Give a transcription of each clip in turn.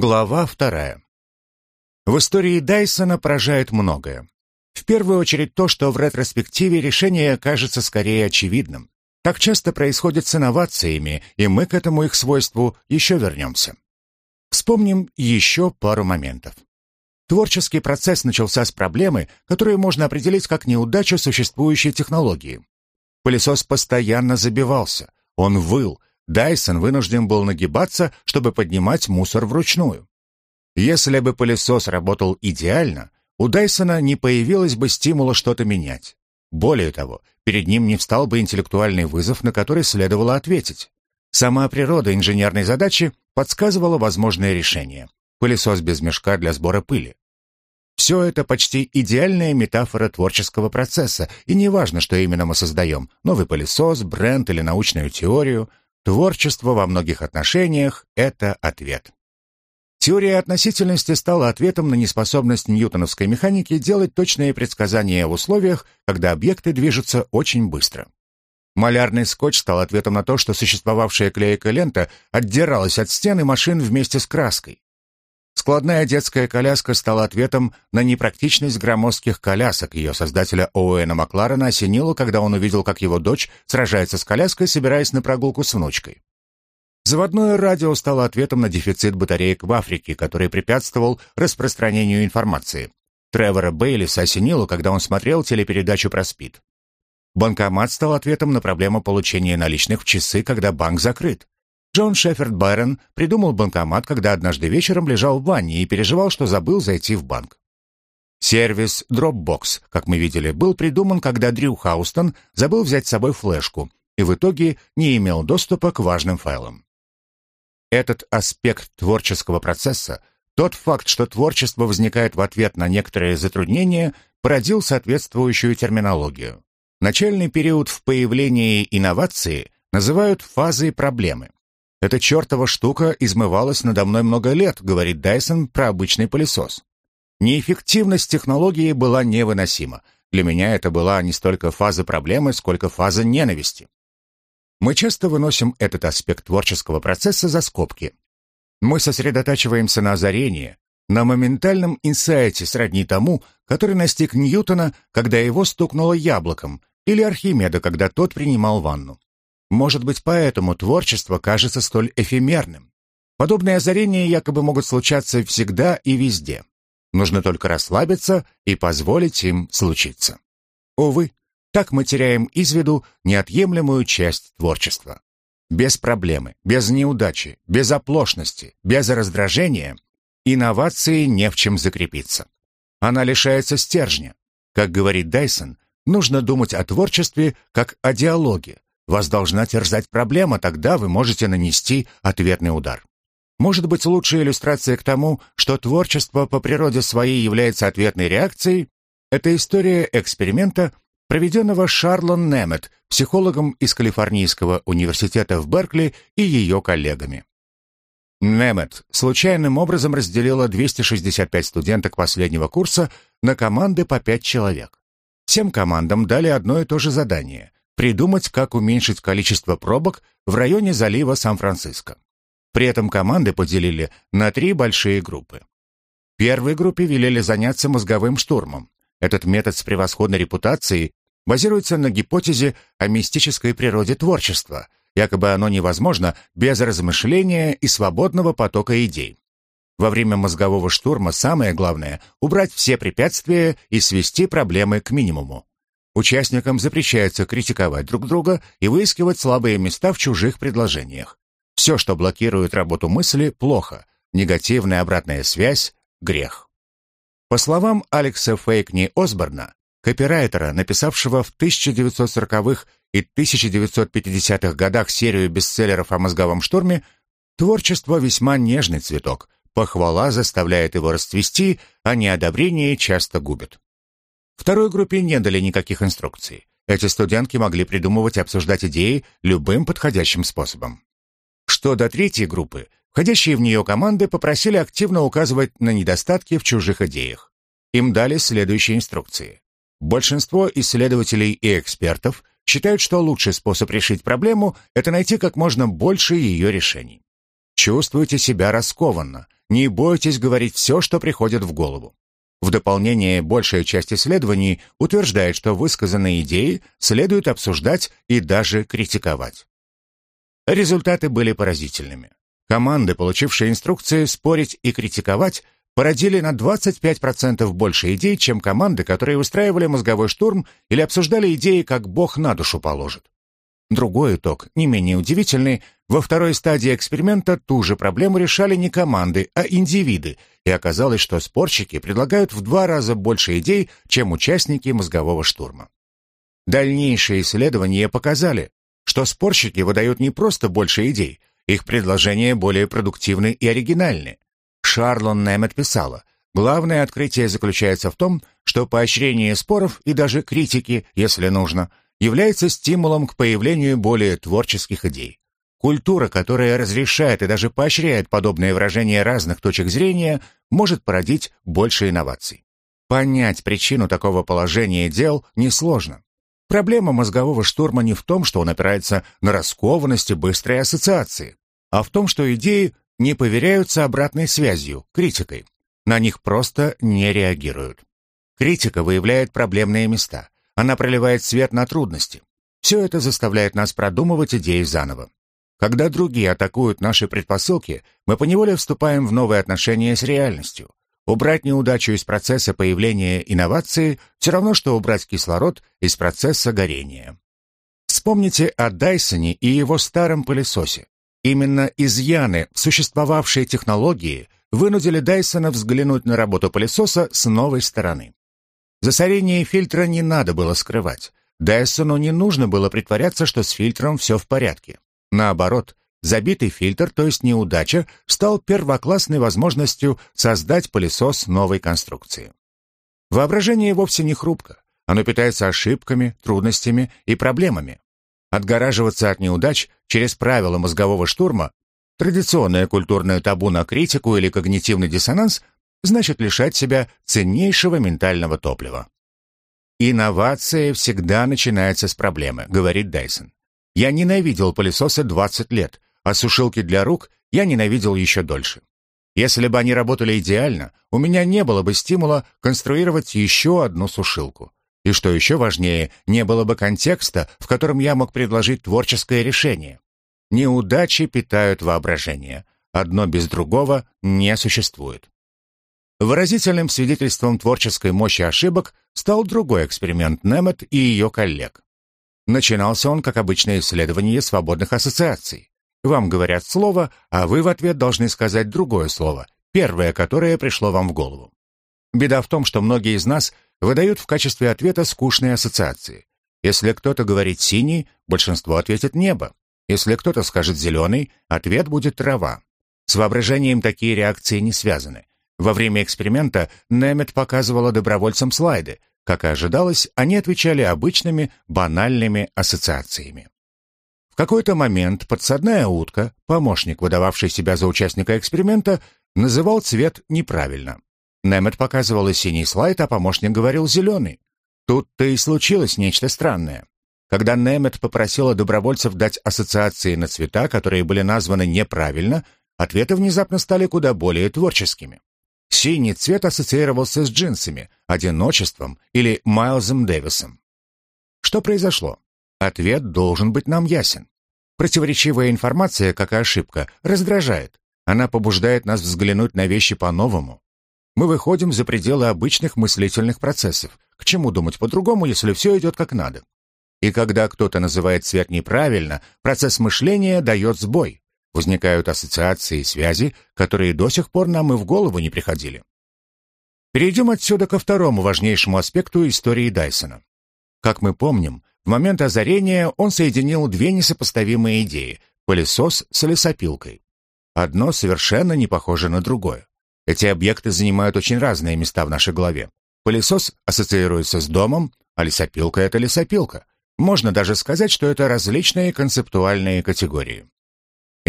Глава вторая. В истории Дайсона поражает многое. В первую очередь то, что в ретроспективе решение кажется скорее очевидным. Так часто происходит с инновациями, и мы к этому их свойству еще вернемся. Вспомним еще пару моментов. Творческий процесс начался с проблемы, которую можно определить как неудачу существующей технологии. Пылесос постоянно забивался, он выл, Дайсон вынужден был нагибаться, чтобы поднимать мусор вручную. Если бы пылесос работал идеально, у Дайсона не появилось бы стимула что-то менять. Более того, перед ним не встал бы интеллектуальный вызов, на который следовало ответить. Сама природа инженерной задачи подсказывала возможное решение. Пылесос без мешка для сбора пыли. Все это почти идеальная метафора творческого процесса, и не важно, что именно мы создаем – новый пылесос, бренд или научную теорию. Творчество во многих отношениях – это ответ. Теория относительности стала ответом на неспособность ньютоновской механики делать точные предсказания в условиях, когда объекты движутся очень быстро. Малярный скотч стал ответом на то, что существовавшая клейкая лента отдиралась от стены машин вместе с краской. Складная детская коляска стала ответом на непрактичность громоздких колясок. Ее создателя Оуэна Макларена осенило, когда он увидел, как его дочь сражается с коляской, собираясь на прогулку с внучкой. Заводное радио стало ответом на дефицит батареек в Африке, который препятствовал распространению информации. Тревора Бейлиса осенило, когда он смотрел телепередачу про СПИД. Банкомат стал ответом на проблему получения наличных в часы, когда банк закрыт. Джон Шеффорд Байрон придумал банкомат, когда однажды вечером лежал в ванне и переживал, что забыл зайти в банк. Сервис Dropbox, как мы видели, был придуман, когда Дрю Хаустон забыл взять с собой флешку и в итоге не имел доступа к важным файлам. Этот аспект творческого процесса, тот факт, что творчество возникает в ответ на некоторые затруднения, породил соответствующую терминологию. Начальный период в появлении инновации называют фазой проблемы. «Эта чертова штука измывалась надо мной много лет», говорит Дайсон про обычный пылесос. Неэффективность технологии была невыносима. Для меня это была не столько фаза проблемы, сколько фаза ненависти. Мы часто выносим этот аспект творческого процесса за скобки. Мы сосредотачиваемся на озарении, на моментальном инсайте сродни тому, который настиг Ньютона, когда его стукнуло яблоком, или Архимеда, когда тот принимал ванну. Может быть, поэтому творчество кажется столь эфемерным. Подобные озарения якобы могут случаться всегда и везде. Нужно только расслабиться и позволить им случиться. Увы, так мы теряем из виду неотъемлемую часть творчества. Без проблемы, без неудачи, без оплошности, без раздражения инновации не в чем закрепиться. Она лишается стержня. Как говорит Дайсон, нужно думать о творчестве как о диалоге. Вас должна терзать проблема, тогда вы можете нанести ответный удар. Может быть, лучшая иллюстрация к тому, что творчество по природе своей является ответной реакцией, это история эксперимента, проведенного Шарлон Немет, психологом из Калифорнийского университета в Беркли и ее коллегами. Немет случайным образом разделила 265 студенток последнего курса на команды по 5 человек. Всем командам дали одно и то же задание – придумать, как уменьшить количество пробок в районе залива Сан-Франциско. При этом команды поделили на три большие группы. Первой группе велели заняться мозговым штурмом. Этот метод с превосходной репутацией базируется на гипотезе о мистической природе творчества, якобы оно невозможно без размышления и свободного потока идей. Во время мозгового штурма самое главное – убрать все препятствия и свести проблемы к минимуму. Участникам запрещается критиковать друг друга и выискивать слабые места в чужих предложениях. Все, что блокирует работу мысли, плохо. Негативная обратная связь – грех. По словам Алекса Фейкни Осборна, копирайтера, написавшего в 1940-х и 1950-х годах серию бестселлеров о мозговом штурме, творчество весьма нежный цветок. Похвала заставляет его расцвести, а неодобрение часто губит. Второй группе не дали никаких инструкций. Эти студентки могли придумывать и обсуждать идеи любым подходящим способом. Что до третьей группы, входящие в нее команды попросили активно указывать на недостатки в чужих идеях. Им дали следующие инструкции. Большинство исследователей и экспертов считают, что лучший способ решить проблему – это найти как можно больше ее решений. Чувствуйте себя раскованно. Не бойтесь говорить все, что приходит в голову. В дополнение, большая часть исследований утверждает, что высказанные идеи следует обсуждать и даже критиковать. Результаты были поразительными. Команды, получившие инструкции спорить и критиковать, породили на 25% больше идей, чем команды, которые устраивали мозговой штурм или обсуждали идеи, как Бог на душу положит. Другой итог, не менее удивительный, во второй стадии эксперимента ту же проблему решали не команды, а индивиды, и оказалось, что спорщики предлагают в два раза больше идей, чем участники мозгового штурма. Дальнейшие исследования показали, что спорщики выдают не просто больше идей, их предложения более продуктивны и оригинальны. Шарлон Немет писала, главное открытие заключается в том, что поощрение споров и даже критики, если нужно, является стимулом к появлению более творческих идей. Культура, которая разрешает и даже поощряет подобные выражения разных точек зрения, может породить больше инноваций. Понять причину такого положения дел несложно. Проблема мозгового штурма не в том, что он опирается на раскованность и быстрые ассоциации, а в том, что идеи не поверяются обратной связью, критикой. На них просто не реагируют. Критика выявляет проблемные места. Она проливает свет на трудности. Все это заставляет нас продумывать идеи заново. Когда другие атакуют наши предпосылки, мы поневоле вступаем в новые отношения с реальностью. Убрать неудачу из процесса появления инновации все равно, что убрать кислород из процесса горения. Вспомните о Дайсоне и его старом пылесосе. Именно изъяны в существовавшей технологии вынудили Дайсона взглянуть на работу пылесоса с новой стороны. Засорение фильтра не надо было скрывать. Дайсону не нужно было притворяться, что с фильтром все в порядке. Наоборот, Забитый фильтр, то есть неудача, стал первоклассной возможностью создать пылесос новой конструкции. Воображение вовсе не хрупко. Оно питается ошибками, трудностями и проблемами. Отгораживаться от неудач через правила мозгового штурма, традиционное культурное табу на критику или когнитивный диссонанс, значит лишать себя ценнейшего ментального топлива. «Инновация всегда начинается с проблемы», — говорит Дайсон. «Я ненавидел пылесосы 20 лет, а сушилки для рук я ненавидел еще дольше. Если бы они работали идеально, у меня не было бы стимула конструировать еще одну сушилку. И что еще важнее, не было бы контекста, в котором я мог предложить творческое решение. Неудачи питают воображение. Одно без другого не существует. Выразительным свидетельством творческой мощи ошибок стал другой эксперимент Немет и ее коллег. Начинался он как обычное исследование свободных ассоциаций. Вам говорят слово, а вы в ответ должны сказать другое слово, первое, которое пришло вам в голову. Беда в том, что многие из нас выдают в качестве ответа скучные ассоциации. Если кто-то говорит «синий», большинство ответит «небо». Если кто-то скажет «зеленый», ответ будет «трава». С воображением такие реакции не связаны. Во время эксперимента Немет показывала добровольцам слайды. Как и ожидалось, они отвечали обычными, банальными ассоциациями какой-то момент подсадная утка, помощник, выдававший себя за участника эксперимента, называл цвет неправильно. Немет показывал синий слайд, а помощник говорил зеленый. Тут-то и случилось нечто странное. Когда Немет попросила добровольцев дать ассоциации на цвета, которые были названы неправильно, ответы внезапно стали куда более творческими. Синий цвет ассоциировался с джинсами, одиночеством или Майлзом Дэвисом. Что произошло? Ответ должен быть нам ясен. Противоречивая информация, как и ошибка, раздражает. Она побуждает нас взглянуть на вещи по-новому. Мы выходим за пределы обычных мыслительных процессов. К чему думать по-другому, если все идет как надо? И когда кто-то называет цвет неправильно, процесс мышления дает сбой. Возникают ассоциации и связи, которые до сих пор нам и в голову не приходили. Перейдем отсюда ко второму важнейшему аспекту истории Дайсона. Как мы помним, в момент озарения он соединил две несопоставимые идеи – пылесос с лесопилкой. Одно совершенно не похоже на другое. Эти объекты занимают очень разные места в нашей голове. Пылесос ассоциируется с домом, а лесопилка – это лесопилка. Можно даже сказать, что это различные концептуальные категории.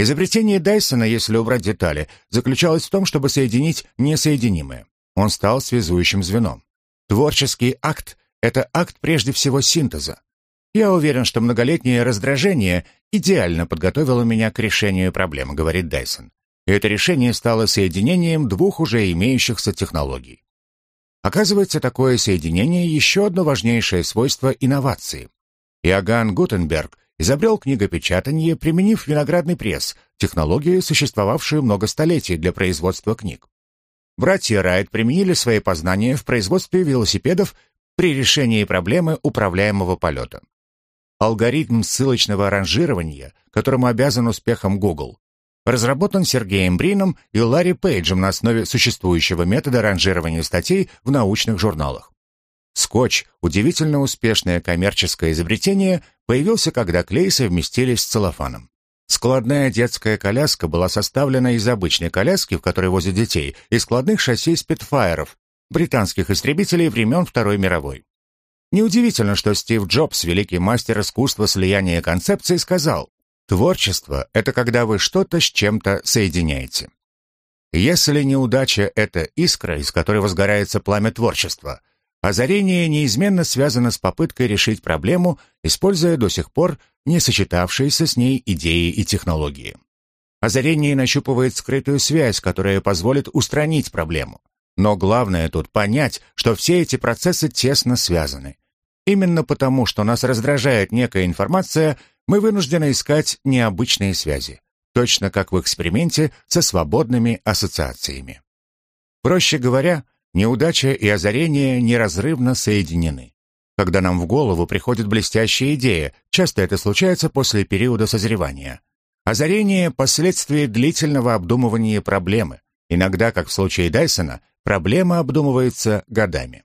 Изобретение Дайсона, если убрать детали, заключалось в том, чтобы соединить несоединимое. Он стал связующим звеном. Творческий акт – это акт прежде всего синтеза. Я уверен, что многолетнее раздражение идеально подготовило меня к решению проблемы, говорит Дайсон. и это решение стало соединением двух уже имеющихся технологий. Оказывается, такое соединение – еще одно важнейшее свойство инновации. Иоганн Гутенберг изобрел книгопечатание, применив виноградный пресс, технологию, существовавшую много столетий для производства книг. Братья Райт применили свои познания в производстве велосипедов при решении проблемы управляемого полета. Алгоритм ссылочного ранжирования, которому обязан успехом Google, разработан Сергеем Брином и Ларри Пейджем на основе существующего метода ранжирования статей в научных журналах. Скотч, удивительно успешное коммерческое изобретение, появился, когда клей совместили с целлофаном. Складная детская коляска была составлена из обычной коляски, в которой возят детей, и складных шасси спитфайеров, британских истребителей времен Второй мировой. Неудивительно, что Стив Джобс, великий мастер искусства слияния концепций, сказал, «Творчество — это когда вы что-то с чем-то соединяете». Если неудача — это искра, из которой возгорается пламя творчества, озарение неизменно связано с попыткой решить проблему, используя до сих пор не сочетавшиеся с ней идеи и технологии. Озарение нащупывает скрытую связь, которая позволит устранить проблему. Но главное тут понять, что все эти процессы тесно связаны. Именно потому, что нас раздражает некая информация, мы вынуждены искать необычные связи, точно как в эксперименте со свободными ассоциациями. Проще говоря, неудача и озарение неразрывно соединены. Когда нам в голову приходит блестящая идея, часто это случается после периода созревания. Озарение – последствие длительного обдумывания проблемы. Иногда, как в случае Дайсона, проблема обдумывается годами.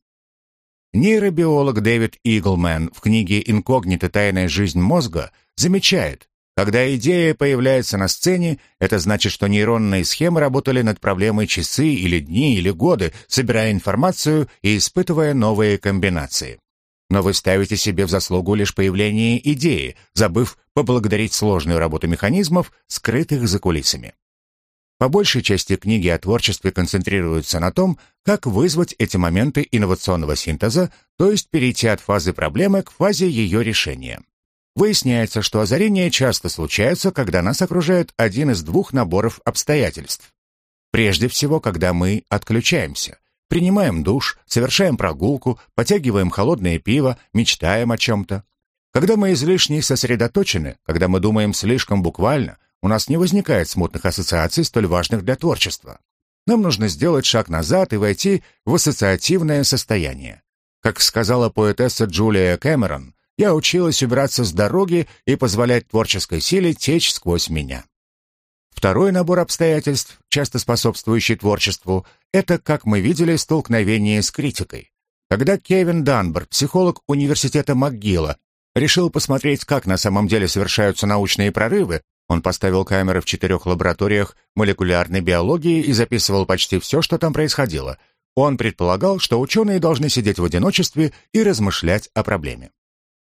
Нейробиолог Дэвид Иглмен в книге «Инкогнито. Тайная жизнь мозга» замечает, когда идея появляется на сцене, это значит, что нейронные схемы работали над проблемой часы или дни или годы, собирая информацию и испытывая новые комбинации. Но вы ставите себе в заслугу лишь появление идеи, забыв поблагодарить сложную работу механизмов, скрытых за кулисами. По большей части книги о творчестве концентрируются на том, как вызвать эти моменты инновационного синтеза, то есть перейти от фазы проблемы к фазе ее решения. Выясняется, что озарения часто случаются, когда нас окружает один из двух наборов обстоятельств. Прежде всего, когда мы отключаемся, принимаем душ, совершаем прогулку, потягиваем холодное пиво, мечтаем о чем-то. Когда мы излишне сосредоточены, когда мы думаем слишком буквально, у нас не возникает смутных ассоциаций, столь важных для творчества. Нам нужно сделать шаг назад и войти в ассоциативное состояние. Как сказала поэтесса Джулия Кэмерон, я училась убираться с дороги и позволять творческой силе течь сквозь меня. Второй набор обстоятельств, часто способствующий творчеству, это, как мы видели, столкновение с критикой. Когда Кевин Данбор, психолог университета МcGill, решил посмотреть, как на самом деле совершаются научные прорывы, он поставил камеры в четырех лабораториях молекулярной биологии и записывал почти все, что там происходило. Он предполагал, что ученые должны сидеть в одиночестве и размышлять о проблеме.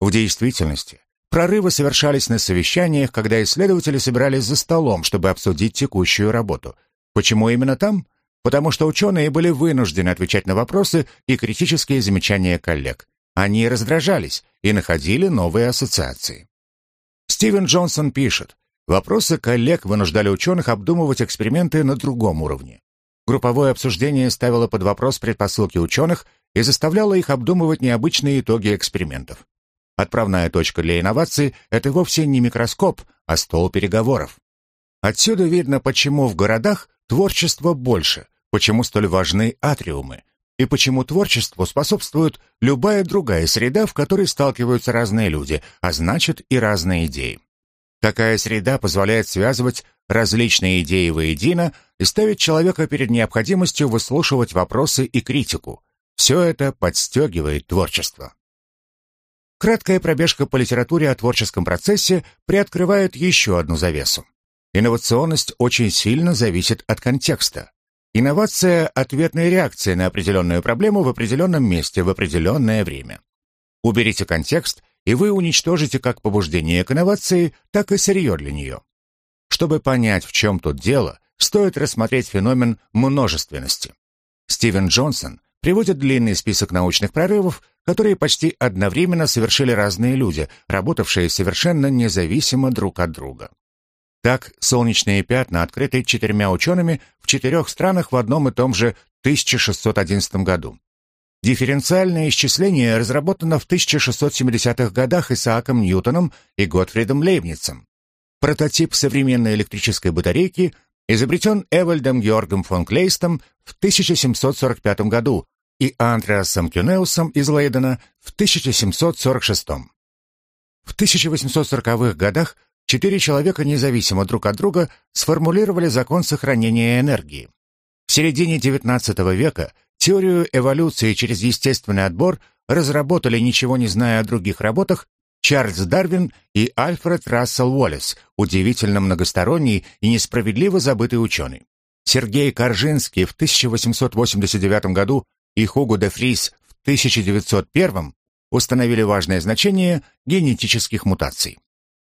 В действительности, прорывы совершались на совещаниях, когда исследователи собирались за столом, чтобы обсудить текущую работу. Почему именно там? Потому что ученые были вынуждены отвечать на вопросы и критические замечания коллег. Они раздражались и находили новые ассоциации. Стивен Джонсон пишет, Вопросы коллег вынуждали ученых обдумывать эксперименты на другом уровне. Групповое обсуждение ставило под вопрос предпосылки ученых и заставляло их обдумывать необычные итоги экспериментов. Отправная точка для инноваций — это вовсе не микроскоп, а стол переговоров. Отсюда видно, почему в городах творчество больше, почему столь важны атриумы, и почему творчеству способствует любая другая среда, в которой сталкиваются разные люди, а значит и разные идеи. Такая среда позволяет связывать различные идеи воедино и ставить человека перед необходимостью выслушивать вопросы и критику. Все это подстегивает творчество. Краткая пробежка по литературе о творческом процессе приоткрывает еще одну завесу. Инновационность очень сильно зависит от контекста. Инновация – ответная реакция на определенную проблему в определенном месте в определенное время. Уберите контекст, и вы уничтожите как побуждение к инновации, так и сырье для нее. Чтобы понять, в чем тут дело, стоит рассмотреть феномен множественности. Стивен Джонсон приводит длинный список научных прорывов, которые почти одновременно совершили разные люди, работавшие совершенно независимо друг от друга. Так, солнечные пятна открыты четырьмя учеными в четырех странах в одном и том же 1611 году. Дифференциальное исчисление разработано в 1670-х годах Исааком Ньютоном и Готфридом Лейбницем. Прототип современной электрической батарейки изобретен Эвальдом Георгом фон Клейстом в 1745 году и Андреасом Кюнеусом из Лейдена в 1746. В 1840-х годах четыре человека независимо друг от друга сформулировали закон сохранения энергии. В середине XIX века теорию эволюции через естественный отбор разработали, ничего не зная о других работах, Чарльз Дарвин и Альфред Рассел Уоллес, удивительно многосторонний и несправедливо забытый ученый. Сергей Коржинский в 1889 году и Хуго де Фрис в 1901 установили важное значение генетических мутаций.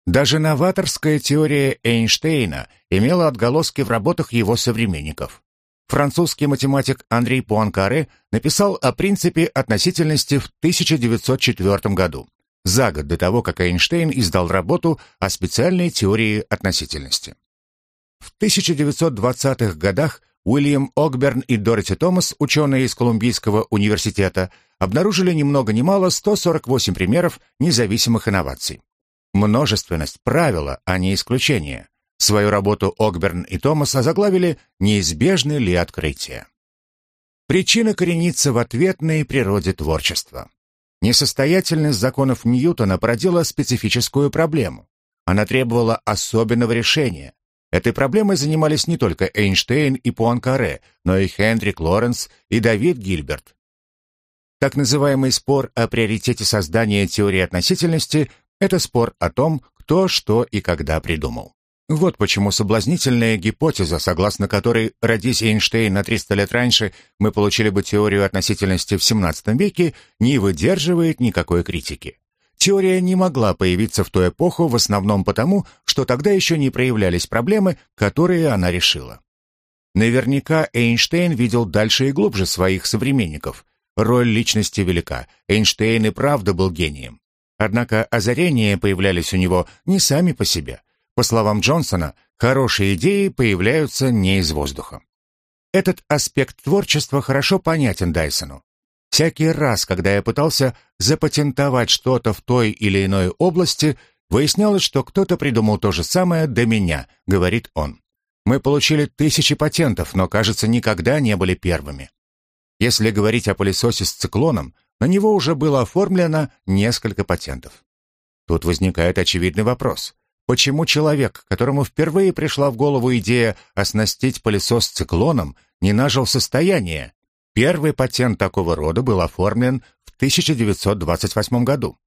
Даже новаторская теория Эйнштейна имела отголоски в работах его современников. Французский математик Андрей Пуанкаре написал о принципе относительности в 1904 году, за год до того, как Эйнштейн издал работу о специальной теории относительности. В 1920-х годах Уильям Окберн и Дороти Томас, ученые из Колумбийского университета, обнаружили ни много ни мало 148 примеров независимых инноваций. Множественность – правило, а не исключение. Свою работу Окберн и Томас озаглавили «Неизбежны ли открытия?». Причина коренится в ответной природе творчества. Несостоятельность законов Ньютона породила специфическую проблему. Она требовала особенного решения. Этой проблемой занимались не только Эйнштейн и Пуанкаре, но и Хендрик Лоренс и Давид Гильберт. Так называемый спор о приоритете создания теории относительности это спор о том, кто, что и когда придумал. Вот почему соблазнительная гипотеза, согласно которой, родись Эйнштейн на 300 лет раньше, мы получили бы теорию относительности в 17 веке, не выдерживает никакой критики. Теория не могла появиться в ту эпоху в основном потому, что тогда еще не проявлялись проблемы, которые она решила. Наверняка Эйнштейн видел дальше и глубже своих современников. Роль личности велика. Эйнштейн и правда был гением. Однако озарения появлялись у него не сами по себе. По словам Джонсона, хорошие идеи появляются не из воздуха. Этот аспект творчества хорошо понятен Дайсону. Всякий раз, когда я пытался запатентовать что-то в той или иной области, выяснялось, что кто-то придумал то же самое до меня, говорит он. Мы получили тысячи патентов, но, кажется, никогда не были первыми. Если говорить о пылесосе с циклоном, на него уже было оформлено несколько патентов. Тут возникает очевидный вопрос. Почему человек, которому впервые пришла в голову идея оснастить пылесос циклоном, не нажил состояние? Первый патент такого рода был оформлен в 1928 году.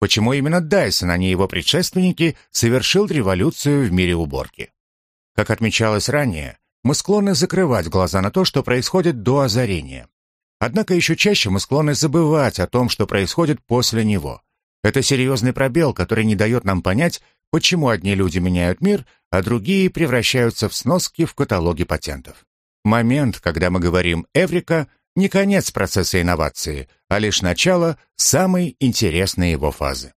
Почему именно Дайсон, а не его предшественники, совершил революцию в мире уборки? Как отмечалось ранее, мы склонны закрывать глаза на то, что происходит до озарения. Однако еще чаще мы склонны забывать о том, что происходит после него. Это серьезный пробел, который не дает нам понять, почему одни люди меняют мир, а другие превращаются в сноски в каталоге патентов. Момент, когда мы говорим «Эврика», не конец процесса инновации, а лишь начало самой интересной его фазы.